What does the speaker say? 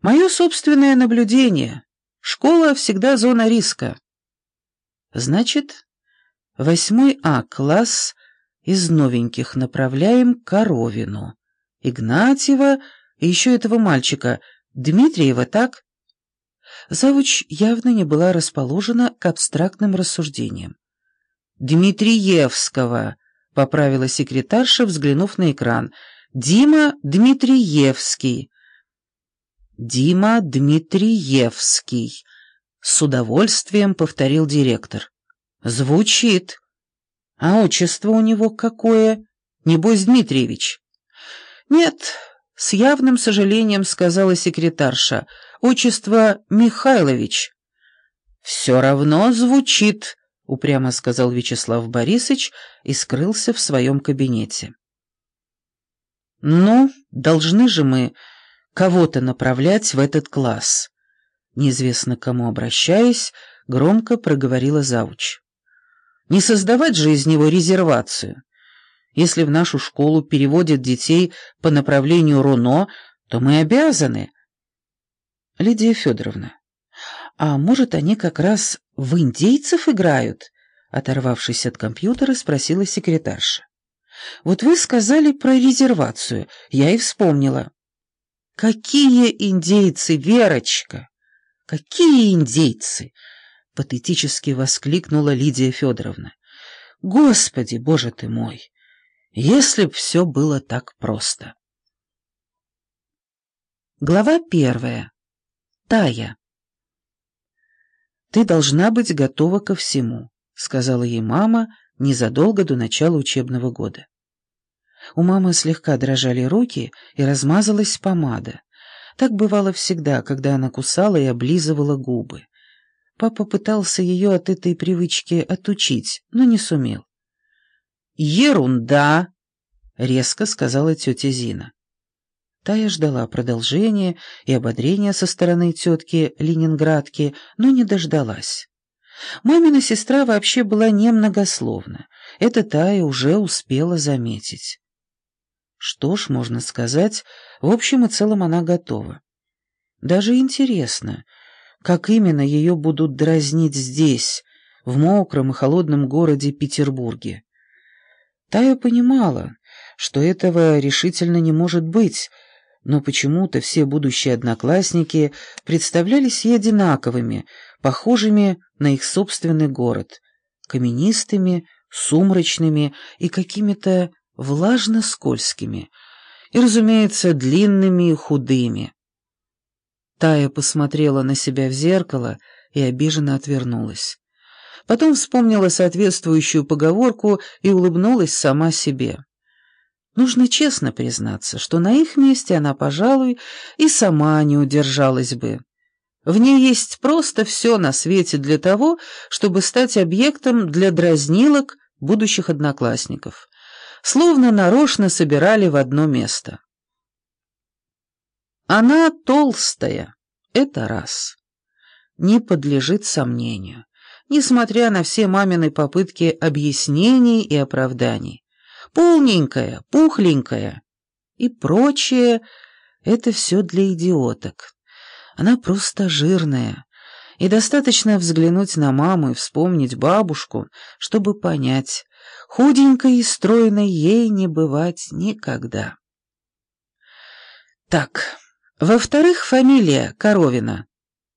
Мое собственное наблюдение. Школа всегда зона риска. Значит, восьмой А класс из новеньких направляем Коровину. Игнатьева и еще этого мальчика, Дмитриева, так? Завуч явно не была расположена к абстрактным рассуждениям. «Дмитриевского», — поправила секретарша, взглянув на экран. «Дима Дмитриевский». «Дима Дмитриевский», — с удовольствием повторил директор. «Звучит. А отчество у него какое? Небось, Дмитриевич?» «Нет», — с явным сожалением сказала секретарша, — «отчество Михайлович». «Все равно звучит», — упрямо сказал Вячеслав Борисович и скрылся в своем кабинете. «Ну, должны же мы кого-то направлять в этот класс», — неизвестно кому обращаясь, громко проговорила зауч. «Не создавать же из него резервацию». Если в нашу школу переводят детей по направлению РУНО, то мы обязаны. Лидия Федоровна, а может, они как раз в индейцев играют? Оторвавшись от компьютера, спросила секретарша. Вот вы сказали про резервацию, я и вспомнила. Какие индейцы, Верочка? Какие индейцы? Патетически воскликнула Лидия Федоровна. Господи, боже ты мой! Если б все было так просто. Глава первая. Тая. «Ты должна быть готова ко всему», — сказала ей мама незадолго до начала учебного года. У мамы слегка дрожали руки и размазалась помада. Так бывало всегда, когда она кусала и облизывала губы. Папа пытался ее от этой привычки отучить, но не сумел. «Ерунда!» — резко сказала тетя Зина. Тая ждала продолжения и ободрения со стороны тетки Ленинградки, но не дождалась. Мамина сестра вообще была немногословна. Это Тая уже успела заметить. Что ж, можно сказать, в общем и целом она готова. Даже интересно, как именно ее будут дразнить здесь, в мокром и холодном городе Петербурге. Тая понимала, что этого решительно не может быть, но почему-то все будущие одноклассники представлялись ей одинаковыми, похожими на их собственный город, каменистыми, сумрачными и какими-то влажно-скользкими, и, разумеется, длинными и худыми. Тая посмотрела на себя в зеркало и обиженно отвернулась. Потом вспомнила соответствующую поговорку и улыбнулась сама себе. Нужно честно признаться, что на их месте она, пожалуй, и сама не удержалась бы. В ней есть просто все на свете для того, чтобы стать объектом для дразнилок будущих одноклассников. Словно нарочно собирали в одно место. Она толстая, это раз. Не подлежит сомнению несмотря на все мамины попытки объяснений и оправданий. Полненькая, пухленькая и прочее — это все для идиоток. Она просто жирная, и достаточно взглянуть на маму и вспомнить бабушку, чтобы понять, худенькой и стройной ей не бывать никогда. Так, во-вторых, фамилия Коровина.